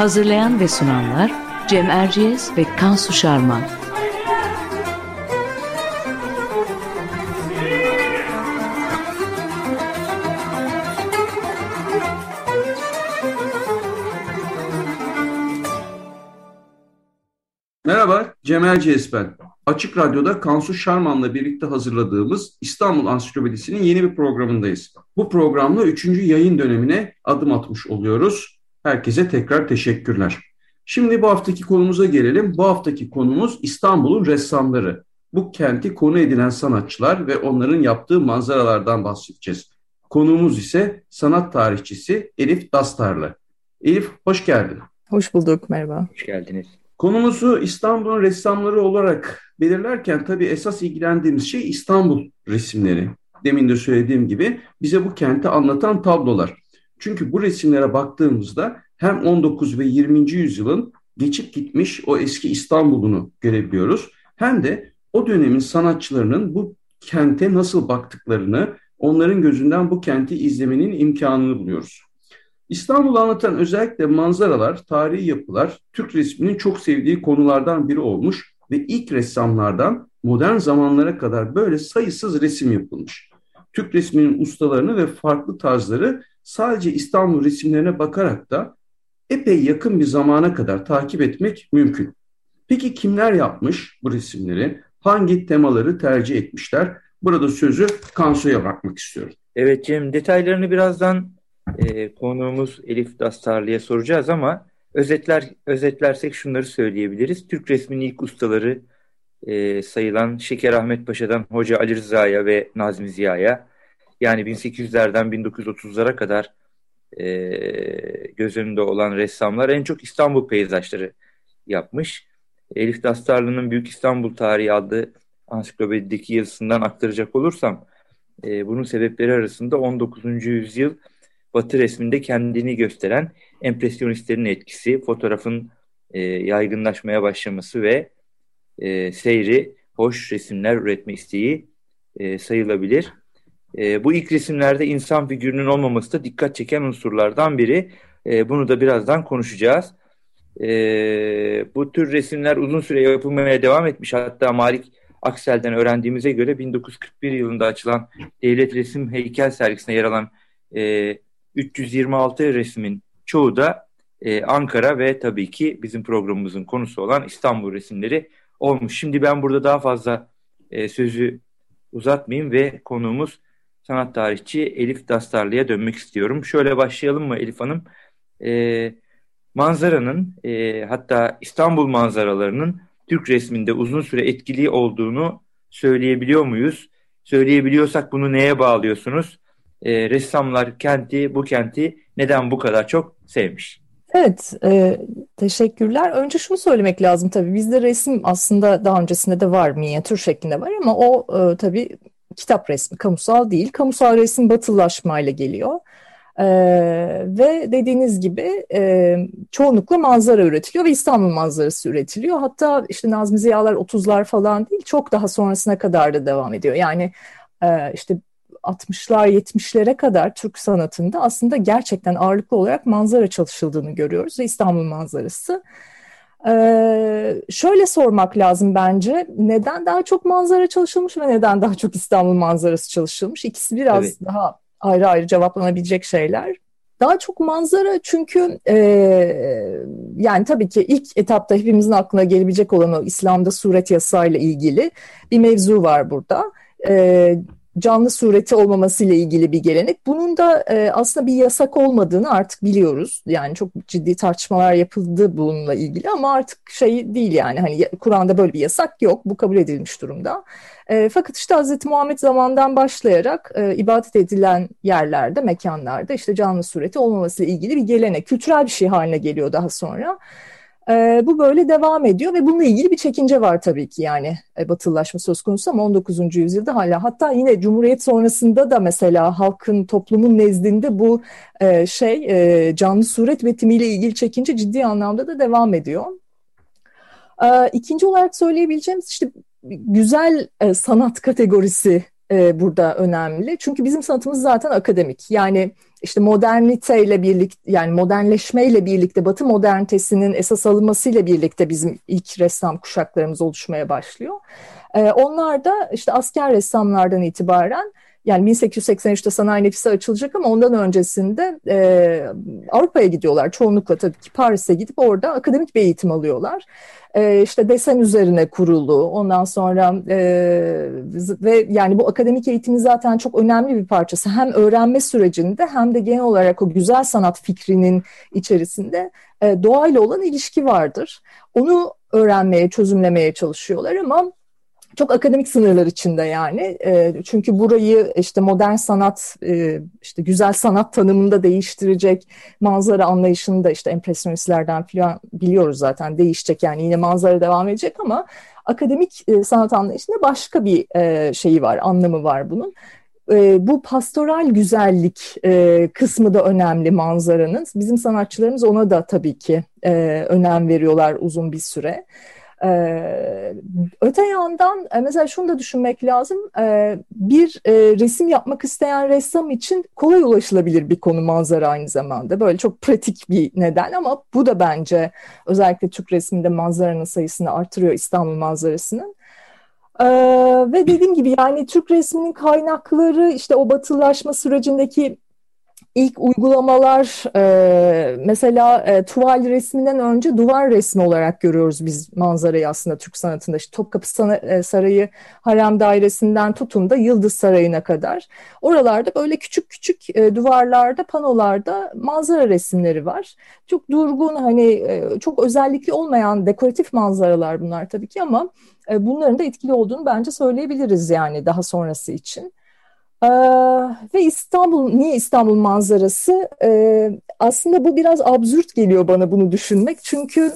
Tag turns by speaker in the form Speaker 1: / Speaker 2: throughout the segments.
Speaker 1: Hazırlayan ve sunanlar Cem Erciyes ve Kansu Şarman.
Speaker 2: Merhaba, Cem Erciyes ben. Açık Radyo'da Kansu Şarman'la birlikte hazırladığımız İstanbul Ansiklopedisi'nin yeni bir programındayız. Bu programla üçüncü yayın dönemine adım atmış oluyoruz. Herkese tekrar teşekkürler. Şimdi bu haftaki konumuza gelelim. Bu haftaki konumuz İstanbul'un ressamları. Bu kenti konu edilen sanatçılar ve onların yaptığı manzaralardan bahsedeceğiz. Konuğumuz ise sanat tarihçisi Elif Dastarlı. Elif hoş geldin.
Speaker 3: Hoş bulduk, merhaba.
Speaker 4: Hoş geldiniz.
Speaker 2: Konumuzu İstanbul'un ressamları olarak belirlerken tabii esas ilgilendiğimiz şey İstanbul resimleri. Demin de söylediğim gibi bize bu kenti anlatan tablolar. Çünkü bu resimlere baktığımızda hem 19 ve 20. yüzyılın geçip gitmiş o eski İstanbul'unu görebiliyoruz. Hem de o dönemin sanatçılarının bu kente nasıl baktıklarını, onların gözünden bu kenti izlemenin imkanını buluyoruz. İstanbul'u anlatan özellikle manzaralar, tarihi yapılar Türk resminin çok sevdiği konulardan biri olmuş ve ilk ressamlardan modern zamanlara kadar böyle sayısız resim yapılmış. Türk resminin ustalarını ve farklı tarzları sadece İstanbul resimlerine bakarak da epey yakın bir zamana kadar takip etmek mümkün. Peki kimler yapmış bu resimleri? Hangi temaları tercih etmişler? Burada sözü Kansu'ya bakmak istiyorum.
Speaker 4: Evet Cem, detaylarını birazdan e, konuğumuz Elif Dastarlı'ya soracağız ama özetler özetlersek şunları söyleyebiliriz. Türk resminin ilk ustaları e, sayılan Şeker Ahmet Paşa'dan Hoca Ali Rıza'ya ve Nazmi Ziya'ya yani 1800'lerden 1930'lara kadar e, göz önünde olan ressamlar en çok İstanbul peyzajları yapmış. Elif Dastarlı'nın Büyük İstanbul Tarihi adlı ansiklopedideki yazısından aktaracak olursam e, bunun sebepleri arasında 19. yüzyıl Batı resminde kendini gösteren empresyonistlerin etkisi, fotoğrafın e, yaygınlaşmaya başlaması ve e, seyri, hoş resimler üretme isteği e, sayılabilir. E, bu ilk resimlerde insan figürünün olmaması da dikkat çeken unsurlardan biri. E, bunu da birazdan konuşacağız. E, bu tür resimler uzun süre yapılmaya devam etmiş. Hatta Malik Aksel'den öğrendiğimize göre 1941 yılında açılan Devlet Resim Heykel sergisine yer alan e, 326 resmin çoğu da e, Ankara ve tabii ki bizim programımızın konusu olan İstanbul resimleri olmuş. Şimdi ben burada daha fazla e, sözü uzatmayayım ve konuğumuz sanat tarihçi Elif Dastarlı'ya dönmek istiyorum. Şöyle başlayalım mı Elif Hanım? E, manzaranın e, hatta İstanbul manzaralarının Türk resminde uzun süre etkili olduğunu söyleyebiliyor muyuz? Söyleyebiliyorsak bunu neye bağlıyorsunuz? E, ressamlar kenti, bu kenti neden bu kadar çok sevmiş?
Speaker 3: Evet, e, teşekkürler. Önce şunu söylemek lazım tabii. Bizde resim aslında daha öncesinde de var, minyatür şeklinde var ama o e, tabii kitap resmi, kamusal değil. Kamusal resim batılılaşmayla geliyor. Ee, ve dediğiniz gibi e, çoğunlukla manzara üretiliyor ve İstanbul manzarası üretiliyor. Hatta işte Nazmi Ziyalar 30'lar falan değil, çok daha sonrasına kadar da devam ediyor. Yani e, işte 60'lar 70'lere kadar Türk sanatında aslında gerçekten ağırlıklı olarak manzara çalışıldığını görüyoruz ve İstanbul manzarası. Ee, şöyle sormak lazım bence neden daha çok manzara çalışılmış ve neden daha çok İstanbul manzarası çalışılmış? İkisi biraz evet. daha ayrı ayrı cevaplanabilecek şeyler. Daha çok manzara çünkü e, yani tabii ki ilk etapta hepimizin aklına gelebilecek olan o İslam'da suret yasayla ilgili bir mevzu var burada. E, canlı sureti olmamasıyla ilgili bir gelenek. Bunun da e, aslında bir yasak olmadığını artık biliyoruz. Yani çok ciddi tartışmalar yapıldı bununla ilgili ama artık şey değil yani hani Kur'an'da böyle bir yasak yok. Bu kabul edilmiş durumda. E, fakat işte Hz. Muhammed zamandan başlayarak e, ibadet edilen yerlerde, mekanlarda işte canlı sureti olmamasıyla ilgili bir gelenek, kültürel bir şey haline geliyor daha sonra. E, bu böyle devam ediyor ve bununla ilgili bir çekince var tabii ki yani e, batılılaşma söz konusu ama 19. yüzyılda hala hatta yine Cumhuriyet sonrasında da mesela halkın toplumun nezdinde bu e, şey e, canlı suret üretimiyle ilgili çekince ciddi anlamda da devam ediyor. E, ikinci olarak söyleyebileceğimiz işte güzel e, sanat kategorisi e, burada önemli. Çünkü bizim sanatımız zaten akademik. Yani işte moderniteyle birlikte yani modernleşmeyle birlikte Batı modernitesinin esas alınmasıyla birlikte bizim ilk ressam kuşaklarımız oluşmaya başlıyor. E, onlar da işte asker ressamlardan itibaren yani 1883'te sanayi nefisi açılacak ama ondan öncesinde e, Avrupa'ya gidiyorlar. Çoğunlukla tabii ki Paris'e gidip orada akademik bir eğitim alıyorlar e, işte desen üzerine kurulu ondan sonra e, ve yani bu akademik eğitimin zaten çok önemli bir parçası hem öğrenme sürecinde hem de genel olarak o güzel sanat fikrinin içerisinde e, doğayla olan ilişki vardır. Onu öğrenmeye, çözümlemeye çalışıyorlar ama çok akademik sınırlar içinde yani. E, çünkü burayı işte modern sanat, e, işte güzel sanat tanımında değiştirecek manzara anlayışını da işte empresyonistlerden falan biliyoruz zaten değişecek yani yine manzara devam edecek ama akademik e, sanat anlayışında başka bir e, şeyi var, anlamı var bunun. E, bu pastoral güzellik e, kısmı da önemli manzaranın. Bizim sanatçılarımız ona da tabii ki e, önem veriyorlar uzun bir süre. Ee, öte yandan e, mesela şunu da düşünmek lazım. Ee, bir e, resim yapmak isteyen ressam için kolay ulaşılabilir bir konu manzara aynı zamanda. Böyle çok pratik bir neden ama bu da bence özellikle Türk resminde manzaranın sayısını artırıyor İstanbul manzarasının. Ee, ve dediğim gibi yani Türk resminin kaynakları işte o batılaşma sürecindeki ilk uygulamalar e, mesela e, tuval resminden önce duvar resmi olarak görüyoruz biz manzarayı aslında Türk sanatında. İşte Topkapı e, Sarayı Harem Dairesi'nden tutun da Yıldız Sarayı'na kadar. Oralarda böyle küçük küçük e, duvarlarda, panolarda manzara resimleri var. Çok durgun hani e, çok özellikli olmayan dekoratif manzaralar bunlar tabii ki ama e, bunların da etkili olduğunu bence söyleyebiliriz yani daha sonrası için. Ee, ve İstanbul, niye İstanbul manzarası? Ee, aslında bu biraz absürt geliyor bana bunu düşünmek. Çünkü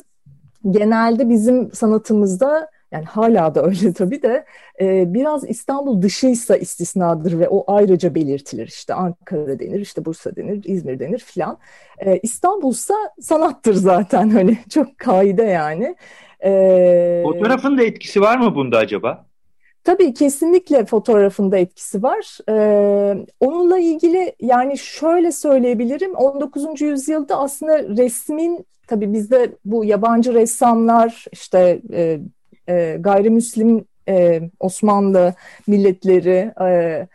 Speaker 3: genelde bizim sanatımızda yani hala da öyle tabii de e, biraz İstanbul dışıysa istisnadır ve o ayrıca belirtilir. İşte Ankara denir, işte Bursa denir, İzmir denir filan. E, İstanbul'sa sanattır zaten hani çok kaide yani.
Speaker 4: E, Fotoğrafın da etkisi var mı bunda acaba?
Speaker 3: Tabii kesinlikle fotoğrafında etkisi var. Ee, onunla ilgili yani şöyle söyleyebilirim 19. yüzyılda aslında resmin tabii bizde bu yabancı ressamlar işte e, e, gayrimüslim e, Osmanlı milletleri e,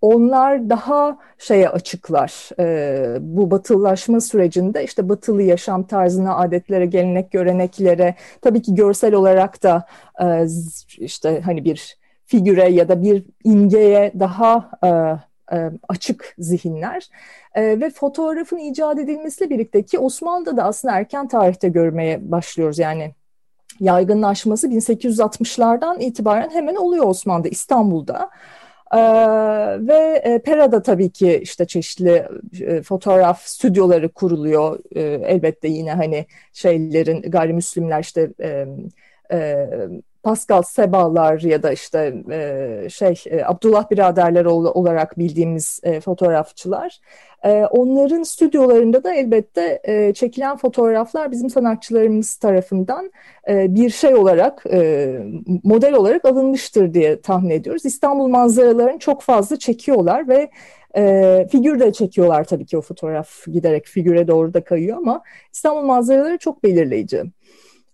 Speaker 3: onlar daha şeye açıklar e, bu batılılaşma sürecinde işte batılı yaşam tarzına, adetlere, gelenek, göreneklere tabii ki görsel olarak da e, işte hani bir figüre ya da bir imgeye daha e, e, açık zihinler e, ve fotoğrafın icat edilmesiyle birlikte ki Osmanlı'da da aslında erken tarihte görmeye başlıyoruz yani yaygınlaşması 1860'lardan itibaren hemen oluyor Osmanlı'da İstanbul'da. Ee, ve e, Pera'da tabii ki işte çeşitli e, fotoğraf stüdyoları kuruluyor. E, elbette yine hani şeylerin gayrimüslimler işte e, e, Pascal Sebalar ya da işte e, şey e, Abdullah biraderler olarak bildiğimiz e, fotoğrafçılar. E, onların stüdyolarında da elbette e, çekilen fotoğraflar bizim sanatçılarımız tarafından e, bir şey olarak e, model olarak alınmıştır diye tahmin ediyoruz. İstanbul manzaralarını çok fazla çekiyorlar ve e, figür de çekiyorlar tabii ki o fotoğraf giderek figüre doğru da kayıyor ama İstanbul manzaraları çok belirleyici.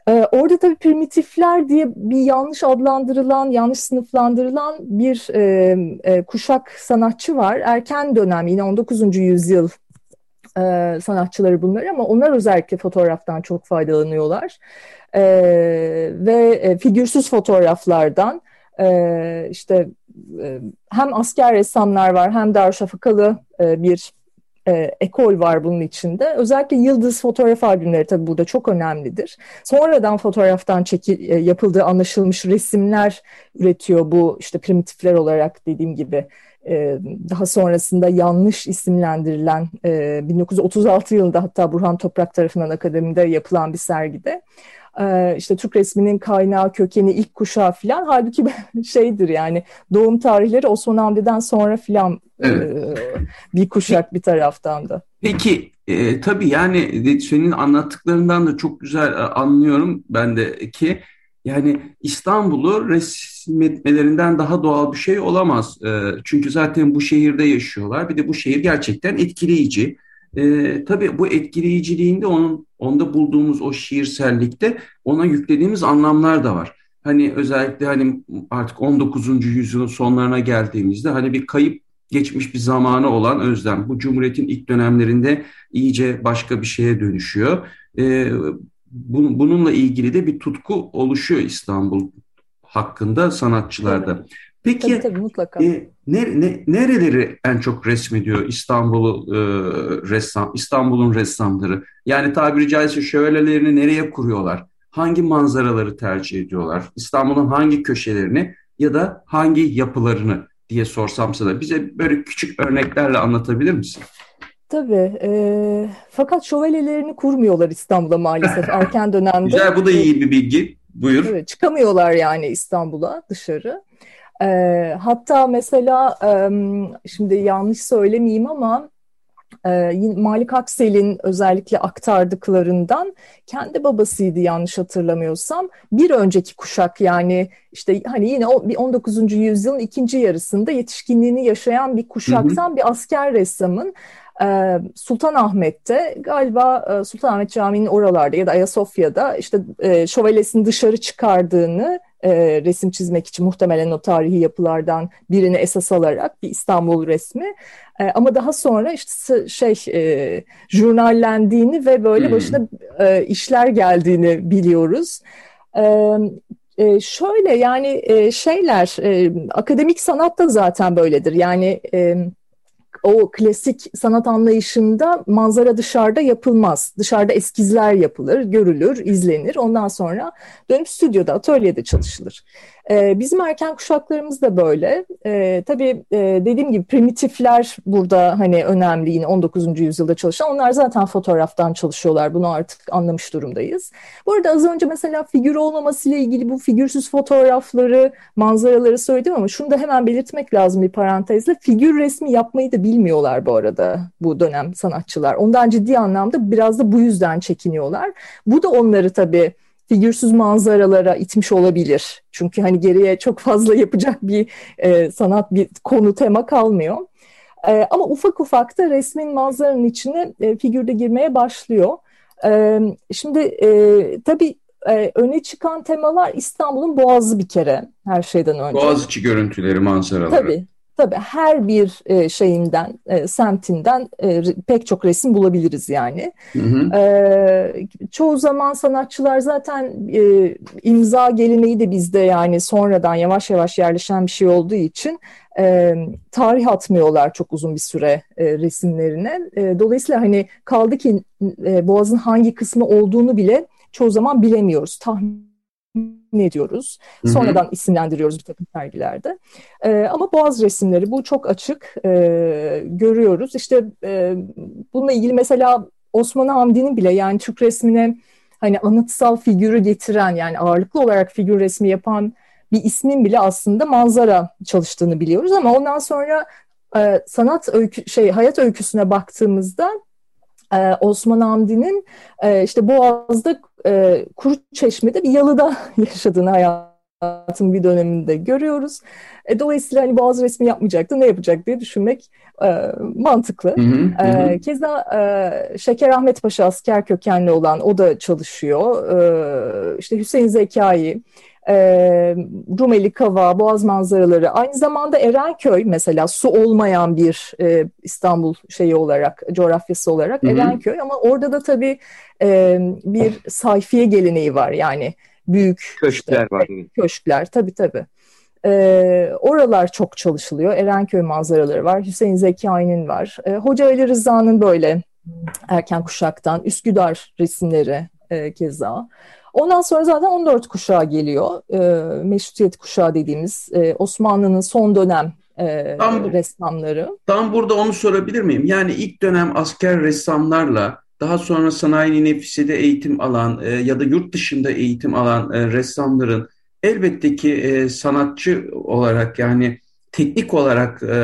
Speaker 3: Ee, orada tabii primitifler diye bir yanlış adlandırılan, yanlış sınıflandırılan bir e, e, kuşak sanatçı var. Erken dönem yine 19. yüzyıl e, sanatçıları bunlar ama onlar özellikle fotoğraftan çok faydalanıyorlar. E, ve e, figürsüz fotoğraflardan e, işte e, hem asker ressamlar var hem Darüşşafakalı e, bir e, ekol var bunun içinde. Özellikle yıldız fotoğraf albümleri tabii burada çok önemlidir. Sonradan fotoğraftan çekil, e, yapıldığı anlaşılmış resimler üretiyor bu işte primitifler olarak dediğim gibi. E, daha sonrasında yanlış isimlendirilen e, 1936 yılında hatta Burhan Toprak tarafından akademide yapılan bir sergide e, işte Türk resminin kaynağı, kökeni, ilk kuşağı filan. Halbuki şeydir yani doğum tarihleri Osman Hamdi'den sonra filan evet. e, bir kuşak bir taraftan da.
Speaker 2: Peki e, tabii yani senin anlattıklarından da çok güzel e, anlıyorum ben de ki yani İstanbul'u resmetmelerinden daha doğal bir şey olamaz. E, çünkü zaten bu şehirde yaşıyorlar. Bir de bu şehir gerçekten etkileyici. E, tabii bu etkileyiciliğinde onun onda bulduğumuz o şiirsellikte ona yüklediğimiz anlamlar da var. Hani özellikle hani artık 19. yüzyılın sonlarına geldiğimizde hani bir kayıp geçmiş bir zamanı olan Özlem bu Cumhuriyet'in ilk dönemlerinde iyice başka bir şeye dönüşüyor. Ee, bu, bununla ilgili de bir tutku oluşuyor İstanbul hakkında sanatçılarda. Peki tabii, tabii, mutlaka. E, ne, ne, nereleri en çok resmediyor İstanbul'u e, ressam İstanbul'un ressamları? Yani tabiri caizse şövalelerini nereye kuruyorlar? Hangi manzaraları tercih ediyorlar? İstanbul'un hangi köşelerini ya da hangi yapılarını diye sorsam sana bize böyle küçük örneklerle anlatabilir misin?
Speaker 3: Tabii. E, fakat şövalyelerini kurmuyorlar İstanbul'a maalesef erken dönemde.
Speaker 2: Güzel bu da iyi bir bilgi. Buyur.
Speaker 3: Evet, çıkamıyorlar yani İstanbul'a dışarı. E, hatta mesela e, şimdi yanlış söylemeyeyim ama e, Malik Aksel'in özellikle aktardıklarından kendi babasıydı yanlış hatırlamıyorsam. Bir önceki kuşak yani işte hani yine 19. yüzyılın ikinci yarısında yetişkinliğini yaşayan bir kuşaktan hı hı. bir asker ressamın Sultanahmet'te galiba Sultanahmet Camii'nin oralarda ya da Ayasofya'da işte şövalyesini dışarı çıkardığını e, resim çizmek için muhtemelen o tarihi yapılardan birini esas alarak bir İstanbul resmi. E, ama daha sonra işte şey e, jurnallendiğini ve böyle hmm. başına e, işler geldiğini biliyoruz. E, e, şöyle yani e, şeyler e, akademik sanatta zaten böyledir. Yani e, o klasik sanat anlayışında manzara dışarıda yapılmaz. Dışarıda eskizler yapılır, görülür, izlenir. Ondan sonra dönüp stüdyoda, atölyede çalışılır. Ee, bizim erken kuşaklarımız da böyle. Ee, tabii e, dediğim gibi primitifler burada hani önemli yine 19. yüzyılda çalışan. Onlar zaten fotoğraftan çalışıyorlar. Bunu artık anlamış durumdayız. Bu arada az önce mesela figür olmamasıyla ilgili bu figürsüz fotoğrafları, manzaraları söyledim ama şunu da hemen belirtmek lazım bir parantezle. Figür resmi yapmayı da bilmiyorlar bu arada bu dönem sanatçılar. Ondan ciddi anlamda biraz da bu yüzden çekiniyorlar. Bu da onları tabii figürsüz manzaralara itmiş olabilir. Çünkü hani geriye çok fazla yapacak bir e, sanat bir konu tema kalmıyor. E, ama ufak ufak da resmin manzaranın içine e, figürde girmeye başlıyor. E, şimdi e, tabii e, öne çıkan temalar İstanbul'un Boğazı bir kere her şeyden önce.
Speaker 2: Boğaziçi görüntüleri, manzaraları.
Speaker 3: Tabii, Tabii her bir e, şeyinden, e, semtinden e, pek çok resim bulabiliriz yani. Hı hı. E, çoğu zaman sanatçılar zaten e, imza geleneği de bizde yani sonradan yavaş yavaş yerleşen bir şey olduğu için e, tarih atmıyorlar çok uzun bir süre e, resimlerine. E, dolayısıyla hani kaldı ki e, Boğaz'ın hangi kısmı olduğunu bile çoğu zaman bilemiyoruz. Tahmin ne ediyoruz. Sonradan isimlendiriyoruz bir takım sergilerde. E, ama boğaz resimleri bu çok açık e, görüyoruz. İşte e, bununla ilgili mesela Osman Hamdi'nin bile yani Türk resmine hani anıtsal figürü getiren yani ağırlıklı olarak figür resmi yapan bir ismin bile aslında manzara çalıştığını biliyoruz ama ondan sonra e, sanat öykü şey hayat öyküsüne baktığımızda e, Osman Hamdi'nin e, işte Boğaz'da e, Kuru Çeşme'de bir yalıda yaşadığını hayatın bir döneminde görüyoruz. E, dolayısıyla hani Boğaz resmi yapmayacaktı ne yapacak diye düşünmek e, mantıklı. Hı hı, e, keza e, Şeker Ahmet Paşa asker kökenli olan o da çalışıyor. E, işte Hüseyin Zekai, e, Rumeli Kava, Boğaz manzaraları, aynı zamanda Erenköy mesela su olmayan bir e, İstanbul şeyi olarak, coğrafyası olarak Hı-hı. Erenköy ama orada da tabii e, bir sayfiye geleneği var yani büyük
Speaker 4: köşkler işte, var.
Speaker 3: Köşkler tabii tabii. E, oralar çok çalışılıyor. Erenköy manzaraları var. Hüseyin Zekai'nin var. E, Hoca Ali Rıza'nın böyle erken kuşaktan Üsküdar resimleri e, keza. Ondan sonra zaten 14 kuşağı geliyor. E, meşrutiyet kuşağı dediğimiz e, Osmanlı'nın son dönem e, tam, ressamları.
Speaker 2: Tam burada onu sorabilir miyim? Yani ilk dönem asker ressamlarla daha sonra sanayi nefisede eğitim alan e, ya da yurt dışında eğitim alan e, ressamların elbette ki e, sanatçı olarak yani teknik olarak e,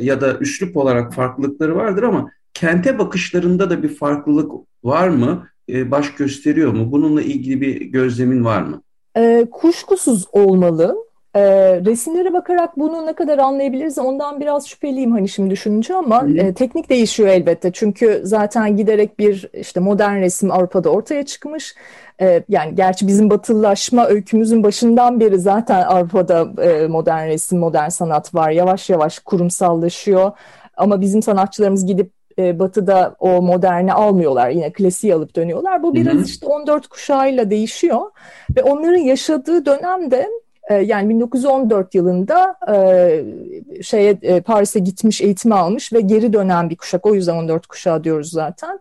Speaker 2: ya da üslup olarak farklılıkları vardır ama kente bakışlarında da bir farklılık var mı? E, baş gösteriyor mu? Bununla ilgili bir gözlemin var mı?
Speaker 3: E, kuşkusuz olmalı. E, resimlere bakarak bunu ne kadar anlayabiliriz ondan biraz şüpheliyim hani şimdi düşününce ama e, teknik değişiyor elbette. Çünkü zaten giderek bir işte modern resim Avrupa'da ortaya çıkmış. E, yani gerçi bizim batılılaşma öykümüzün başından beri zaten Avrupa'da e, modern resim, modern sanat var. Yavaş yavaş kurumsallaşıyor. Ama bizim sanatçılarımız gidip e, batıda o moderni almıyorlar. Yine klasiği alıp dönüyorlar. Bu biraz hı hı. işte 14 kuşağıyla değişiyor. Ve onların yaşadığı dönemde e, yani 1914 yılında e, şeye e, Paris'e gitmiş, eğitimi almış ve geri dönen bir kuşak. O yüzden 14 kuşağı diyoruz zaten.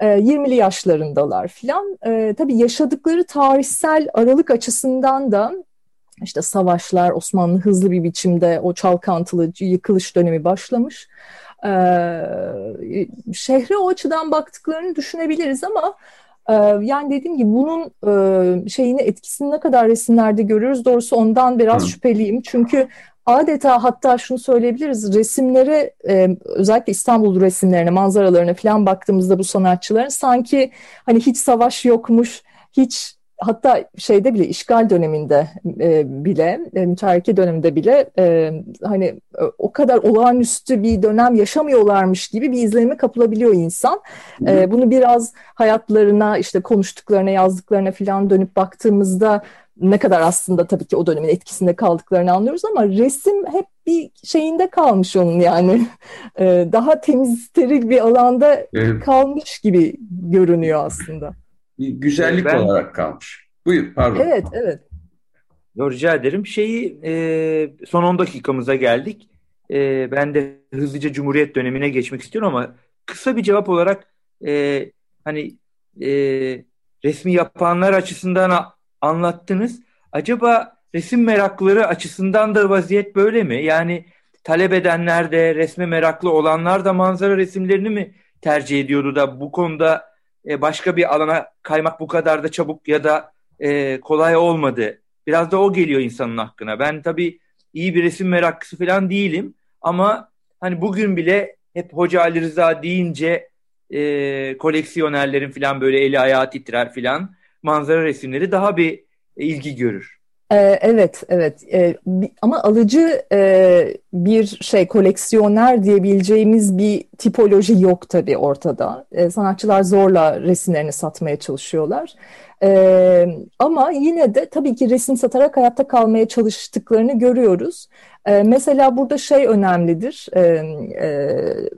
Speaker 3: 20'li yaşlarındalar filan. Tabii yaşadıkları tarihsel aralık açısından da işte savaşlar, Osmanlı hızlı bir biçimde o çalkantılı yıkılış dönemi başlamış. Şehre o açıdan baktıklarını düşünebiliriz ama yani dediğim gibi bunun şeyini etkisini ne kadar resimlerde görüyoruz doğrusu ondan biraz Hı. şüpheliyim. Çünkü adeta hatta şunu söyleyebiliriz resimlere özellikle İstanbul resimlerine manzaralarına falan baktığımızda bu sanatçıların sanki hani hiç savaş yokmuş hiç hatta şeyde bile işgal döneminde e, bile e, mütareke döneminde bile e, hani e, o kadar olağanüstü bir dönem yaşamıyorlarmış gibi bir izlenime kapılabiliyor insan. E, bunu biraz hayatlarına işte konuştuklarına yazdıklarına falan dönüp baktığımızda ne kadar aslında tabii ki o dönemin etkisinde kaldıklarını anlıyoruz ama resim hep bir şeyinde kalmış onun yani e, daha temiz steril bir alanda evet. kalmış gibi görünüyor aslında
Speaker 2: bir güzellik ben, olarak kalmış. Buyur pardon.
Speaker 3: Evet evet.
Speaker 4: Yo, rica ederim. Şeyi e, son 10 dakikamıza geldik. E, ben de hızlıca Cumhuriyet dönemine geçmek istiyorum ama kısa bir cevap olarak e, hani e, resmi yapanlar açısından anlattınız. Acaba resim meraklıları açısından da vaziyet böyle mi? Yani talep edenler de resme meraklı olanlar da manzara resimlerini mi tercih ediyordu da bu konuda e, başka bir alana kaymak bu kadar da çabuk ya da e, kolay olmadı. Biraz da o geliyor insanın hakkına. Ben tabii iyi bir resim meraklısı falan değilim ama hani bugün bile hep Hoca Ali Rıza deyince e, koleksiyonerlerin falan böyle eli ayağı titrer falan manzara resimleri daha bir ilgi görür.
Speaker 3: Ee, evet, evet. Ee, ama alıcı e, bir şey koleksiyoner diyebileceğimiz bir tipoloji yok tabii ortada. Ee, sanatçılar zorla resimlerini satmaya çalışıyorlar. Ama yine de tabii ki resim satarak hayatta kalmaya çalıştıklarını görüyoruz. Mesela burada şey önemlidir,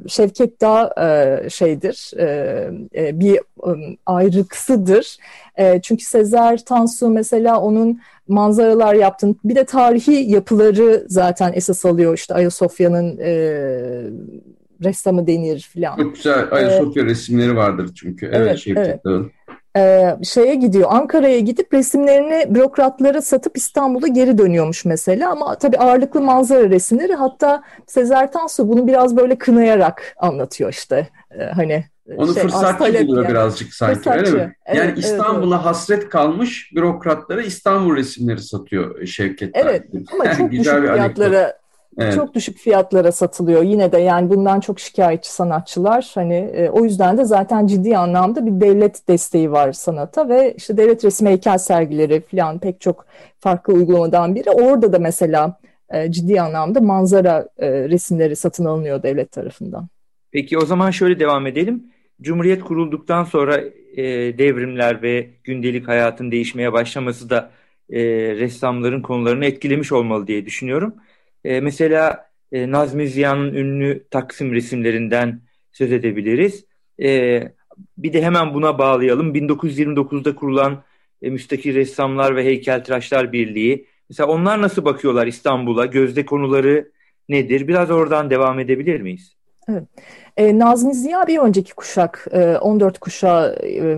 Speaker 3: Şevket Dağ şeydir, bir ayrıksıdır. Çünkü Sezer Tansu mesela onun manzaralar yaptın. Bir de tarihi yapıları zaten esas alıyor. İşte Ayasofya'nın e, ressamı denir filan.
Speaker 2: Çok güzel Ayasofya ee, resimleri vardır çünkü. Evet, evet Şevket evet.
Speaker 3: Ee, şeye gidiyor Ankara'ya gidip resimlerini bürokratlara satıp İstanbul'a geri dönüyormuş mesela ama tabii ağırlıklı manzara resimleri hatta Sezer Tansu bunu biraz böyle kınayarak anlatıyor işte ee, hani
Speaker 2: onu şey, fırsatçı buluyor yani. birazcık sanki fırsatçı. öyle mi? Evet, yani İstanbul'a evet, hasret kalmış bürokratlara İstanbul resimleri satıyor Şevket.
Speaker 3: Evet ama çok düşük fiyatlara Evet. Çok düşük fiyatlara satılıyor yine de yani bundan çok şikayetçi sanatçılar hani e, o yüzden de zaten ciddi anlamda bir devlet desteği var sanata ve işte devlet resim heykel sergileri falan pek çok farklı uygulamadan biri orada da mesela e, ciddi anlamda manzara e, resimleri satın alınıyor devlet tarafından.
Speaker 4: Peki o zaman şöyle devam edelim. Cumhuriyet kurulduktan sonra e, devrimler ve gündelik hayatın değişmeye başlaması da e, ressamların konularını etkilemiş olmalı diye düşünüyorum. E, mesela e, Nazmi Ziya'nın ünlü Taksim resimlerinden söz edebiliriz. E, bir de hemen buna bağlayalım. 1929'da kurulan e, Müstakil Ressamlar ve Heykeltıraşlar Birliği Mesela onlar nasıl bakıyorlar İstanbul'a? Gözde konuları nedir? Biraz oradan devam edebilir miyiz?
Speaker 3: Evet. E, Nazmi Ziya bir önceki kuşak, e, 14 kuşağı e,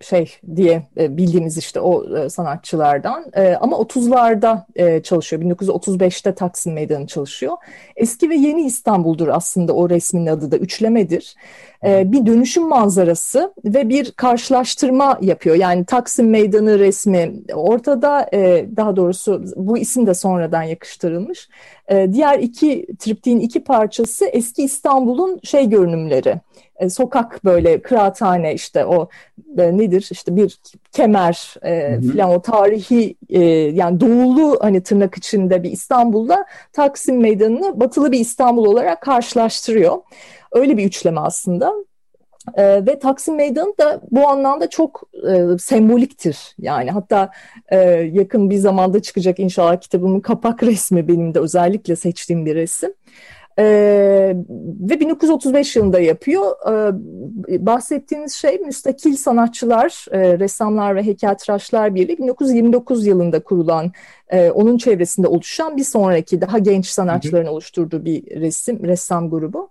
Speaker 3: şey diye e, bildiğimiz işte o e, sanatçılardan ama 30'larda çalışıyor. 1935'te Taksim Meydanı çalışıyor. Eski ve yeni İstanbul'dur aslında o resmin adı da üçlemedir. Bir dönüşüm manzarası ve bir karşılaştırma yapıyor. Yani Taksim Meydanı resmi ortada daha doğrusu bu isim de sonradan yakıştırılmış. Diğer iki triptiğin iki parçası eski İstanbul'un şey görünümleri e, sokak böyle kıraathane işte o e, nedir işte bir kemer e, filan o tarihi e, yani doğulu hani tırnak içinde bir İstanbul'da Taksim Meydanı'nı batılı bir İstanbul olarak karşılaştırıyor. Öyle bir üçleme aslında. E, ve Taksim Meydanı da bu anlamda çok e, semboliktir. Yani hatta e, yakın bir zamanda çıkacak inşallah kitabımın kapak resmi benim de özellikle seçtiğim bir resim. Ee, ve 1935 yılında yapıyor. Ee, bahsettiğiniz şey müstakil sanatçılar, e, ressamlar ve heykeltıraşlar birliği 1929 yılında kurulan, e, onun çevresinde oluşan bir sonraki daha genç sanatçıların oluşturduğu bir resim, ressam grubu.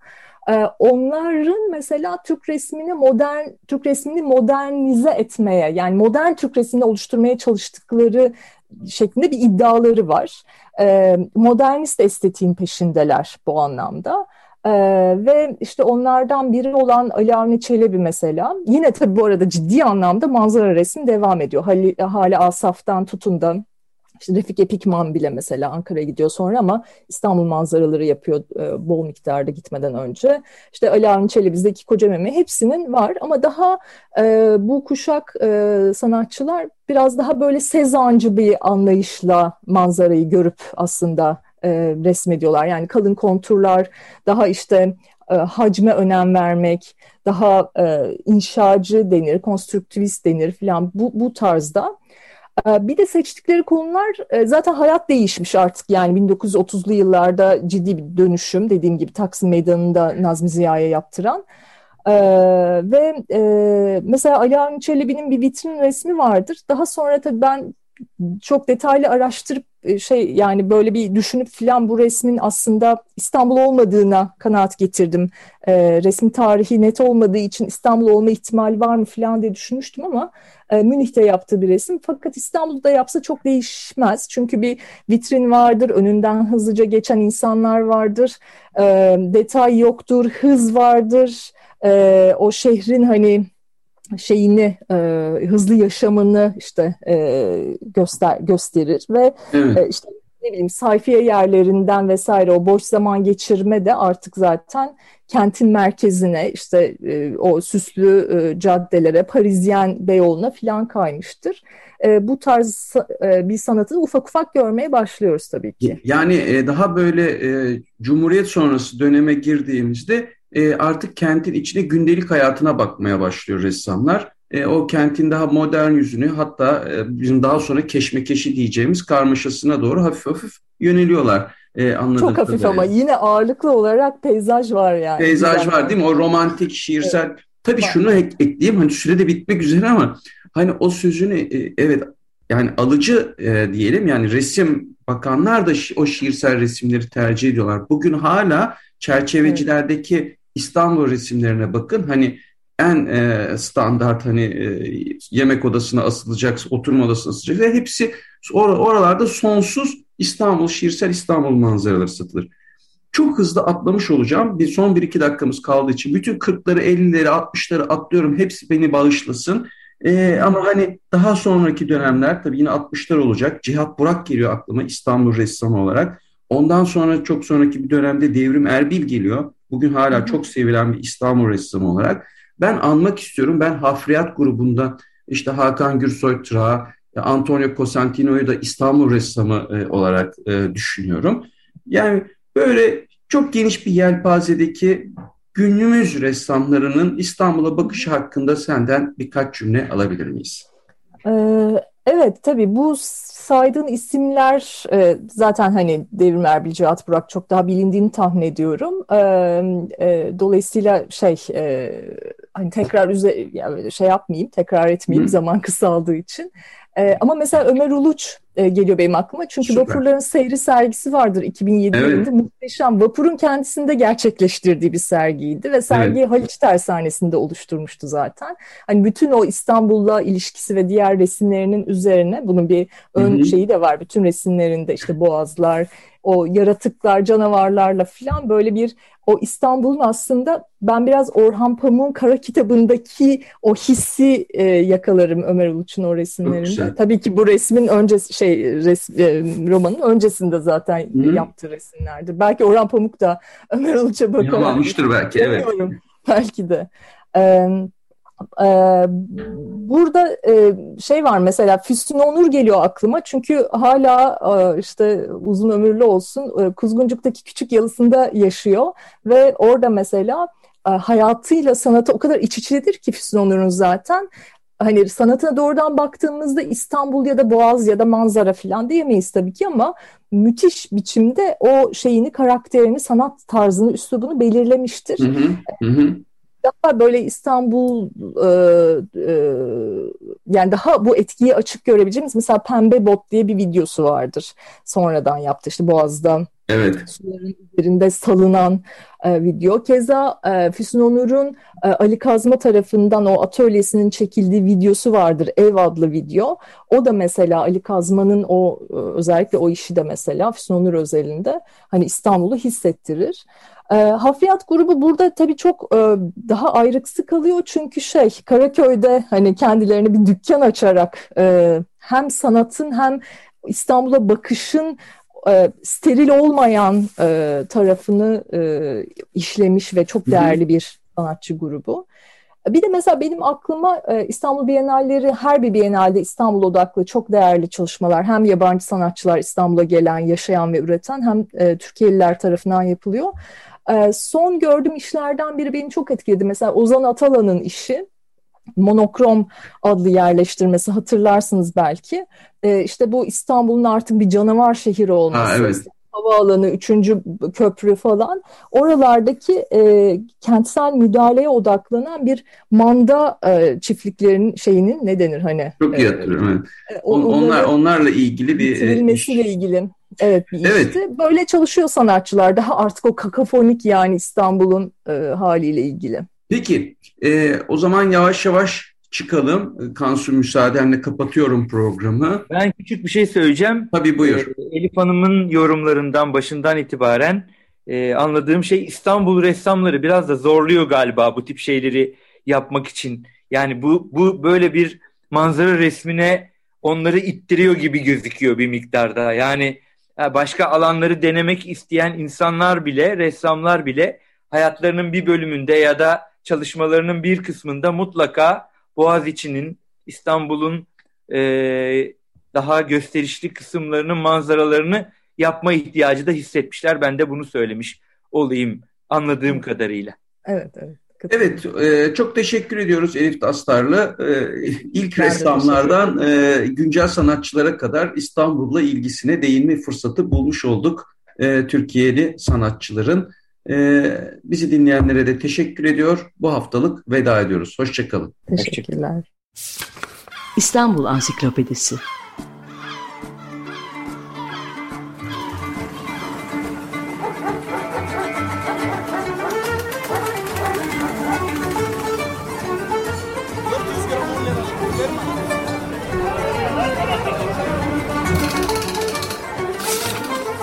Speaker 3: Ee, onların mesela Türk resmini modern Türk resmini modernize etmeye yani modern Türk resmini oluşturmaya çalıştıkları şeklinde bir iddiaları var. E, modernist estetiğin peşindeler bu anlamda. Ee, ve işte onlardan biri olan Ali Avni Çelebi mesela yine tabii bu arada ciddi anlamda manzara resim devam ediyor. Hali, Hali Asaf'tan tutun da işte Refik Epikman bile mesela Ankara'ya gidiyor sonra ama İstanbul manzaraları yapıyor e, bol miktarda gitmeden önce. İşte Ali Avni Çelebi, Zeki Kocameme hepsinin var ama daha e, bu kuşak e, sanatçılar biraz daha böyle sezancı bir anlayışla manzarayı görüp aslında e, resmediyorlar. Yani kalın konturlar, daha işte e, hacme önem vermek, daha e, inşacı denir, konstruktivist denir filan bu, bu tarzda. Ee, bir de seçtikleri konular e, zaten hayat değişmiş artık yani 1930'lu yıllarda ciddi bir dönüşüm dediğim gibi Taksim Meydanı'nda Nazmi Ziya'ya yaptıran. Ee, ve e, mesela Ali Avni Çelebi'nin bir vitrin resmi vardır. Daha sonra tabii ben çok detaylı araştırıp e, şey yani böyle bir düşünüp filan bu resmin aslında İstanbul olmadığına kanaat getirdim. E, resmin tarihi net olmadığı için İstanbul olma ihtimali var mı filan diye düşünmüştüm ama e, Münih'te yaptığı bir resim. Fakat İstanbul'da yapsa çok değişmez. Çünkü bir vitrin vardır, önünden hızlıca geçen insanlar vardır, e, detay yoktur, hız vardır. E, o şehrin hani şeyini e, hızlı yaşamını işte e, göster gösterir ve evet. e, işte ne bileyim sayfiye yerlerinden vesaire o boş zaman geçirme de artık zaten kentin merkezine işte e, o süslü e, caddelere Parisyen Beyoğlu'na filan kaymıştır. E, bu tarz e, bir sanatı ufak ufak görmeye başlıyoruz tabii ki.
Speaker 2: Yani e, daha böyle e, Cumhuriyet sonrası döneme girdiğimizde e, artık kentin içine gündelik hayatına bakmaya başlıyor ressamlar. E, o kentin daha modern yüzünü hatta e, bizim daha sonra keşmekeşi diyeceğimiz karmaşasına doğru hafif hafif yöneliyorlar.
Speaker 3: E, Çok hafif ama yine ağırlıklı olarak peyzaj var yani.
Speaker 2: Peyzaj var değil mi? O romantik, şiirsel. Evet. Tabii şunu ek, ekleyeyim hani sürede bitmek üzere ama hani o sözünü e, evet yani alıcı e, diyelim yani resim bakanlar da o şiirsel resimleri tercih ediyorlar. Bugün hala çerçevecilerdeki. İstanbul resimlerine bakın. Hani en e, standart hani e, yemek odasına asılacak, oturma odasına asılacak hepsi or oralarda sonsuz İstanbul, şiirsel İstanbul manzaraları satılır. Çok hızlı atlamış olacağım. Bir son bir iki dakikamız kaldığı için bütün 40'ları, 50'leri, 60'ları atlıyorum. Hepsi beni bağışlasın. Ee, ama hani daha sonraki dönemler tabii yine 60'lar olacak. Cihat Burak geliyor aklıma İstanbul ressamı olarak. Ondan sonra çok sonraki bir dönemde Devrim Erbil geliyor. Bugün hala çok sevilen bir İstanbul ressamı olarak. Ben anmak istiyorum. Ben Hafriyat grubundan işte Hakan Gürsoy Tıra, Antonio Cosentino'yu da İstanbul ressamı e, olarak e, düşünüyorum. Yani böyle çok geniş bir yelpazedeki günümüz ressamlarının İstanbul'a bakışı hakkında senden birkaç cümle alabilir miyiz?
Speaker 3: Ee, evet tabii bu saydığın isimler e, zaten hani Devrim Erbil, Cihat Burak çok daha bilindiğini tahmin ediyorum. E, e, dolayısıyla şey e, hani tekrar üze, yani şey yapmayayım, tekrar etmeyeyim Hı. zaman kısaldığı için. E, ama mesela Ömer Uluç e, geliyor benim aklıma. Çünkü Süper. Vapurların Seyri sergisi vardır 2007 evet. yılında. Muhteşem. Vapurun kendisinde gerçekleştirdiği bir sergiydi ve sergiyi evet. Haliç Tersanesi'nde oluşturmuştu zaten. Hani bütün o İstanbul'la ilişkisi ve diğer resimlerinin üzerine bunun bir ön Hı-hı. şeyi de var. Bütün resimlerinde işte boğazlar, o yaratıklar, canavarlarla falan böyle bir o İstanbul'un aslında ben biraz Orhan Pamuk'un Kara Kitabı'ndaki o hissi e, yakalarım Ömer Uluç'un o resimlerinde. Tabii ki bu resmin önce şey res, e, romanın öncesinde zaten Hı. yaptığı resimlerdir. Belki Orhan Pamuk da Ömer Uluç'a bakarak.
Speaker 2: Yapamamıştır belki evet.
Speaker 3: Belki de. Evet. Ee, burada e, şey var mesela Füsun Onur geliyor aklıma. Çünkü hala e, işte uzun ömürlü olsun e, Kuzguncuk'taki küçük yalısında yaşıyor. Ve orada mesela hayatıyla sanatı o kadar iç içedir ki Füsun Onur'un zaten. Hani sanatına doğrudan baktığımızda İstanbul ya da Boğaz ya da manzara falan diyemeyiz tabii ki ama müthiş biçimde o şeyini, karakterini, sanat tarzını, üslubunu belirlemiştir. Hı hı, hı daha böyle İstanbul e, e, yani daha bu etkiyi açık görebileceğimiz mesela Pembe Bot diye bir videosu vardır. Sonradan yaptı işte Boğaz'dan.
Speaker 2: Evet.
Speaker 3: Suların üzerinde salınan e, video. Keza e, Füsun Onur'un e, Ali Kazma tarafından o atölyesinin çekildiği videosu vardır. Ev adlı video. O da mesela Ali Kazma'nın o e, özellikle o işi de mesela Füsun Onur özelinde hani İstanbul'u hissettirir. E, hafriyat grubu burada tabii çok e, daha ayrıksı kalıyor çünkü şey Karaköy'de hani kendilerine bir dükkan açarak e, hem sanatın hem İstanbul'a bakışın e, steril olmayan e, tarafını e, işlemiş ve çok değerli bir sanatçı grubu. Bir de mesela benim aklıma e, İstanbul Bienalleri her bir Bienalde İstanbul odaklı çok değerli çalışmalar hem yabancı sanatçılar İstanbul'a gelen, yaşayan ve üreten hem e, Türkiye'liler tarafından yapılıyor. E, son gördüğüm işlerden biri beni çok etkiledi. Mesela Ozan Atalan'ın işi monokrom adlı yerleştirmesi hatırlarsınız belki. E, işte bu İstanbul'un artık bir canavar şehri olması. Ha, evet. Havaalanı, üçüncü köprü falan. Oralardaki e, kentsel müdahaleye odaklanan bir manda e, çiftliklerinin şeyinin ne denir hani?
Speaker 2: Çok iyi e, hatırlıyorum. Evet. On, onlar onlarla ilgili bir
Speaker 3: bitirilmesiyle iş. ilgili. Evet bir evet. işti. Böyle çalışıyor sanatçılar daha artık o kakafonik yani İstanbul'un e, haliyle ilgili.
Speaker 2: Peki e, o zaman yavaş yavaş çıkalım. Kansu müsaadenle kapatıyorum programı.
Speaker 4: Ben küçük bir şey söyleyeceğim.
Speaker 2: Tabii buyur.
Speaker 4: E, Elif Hanım'ın yorumlarından başından itibaren e, anladığım şey İstanbul ressamları biraz da zorluyor galiba bu tip şeyleri yapmak için. Yani bu, bu böyle bir manzara resmine onları ittiriyor gibi gözüküyor bir miktarda. Yani başka alanları denemek isteyen insanlar bile, ressamlar bile hayatlarının bir bölümünde ya da çalışmalarının bir kısmında mutlaka Boğaziçi'nin, İstanbul'un e, daha gösterişli kısımlarının manzaralarını yapma ihtiyacı da hissetmişler. Ben de bunu söylemiş olayım anladığım kadarıyla.
Speaker 3: Evet, evet.
Speaker 2: Evet, e, çok teşekkür ediyoruz Elif Dastarlı. E, ilk ressamlardan e, güncel sanatçılara kadar İstanbul'la ilgisine değinme fırsatı bulmuş olduk e, Türkiye'li sanatçıların. Ee, bizi dinleyenlere de teşekkür ediyor. Bu haftalık veda ediyoruz. Hoşçakalın.
Speaker 3: Teşekkürler.
Speaker 1: İstanbul Ansiklopedisi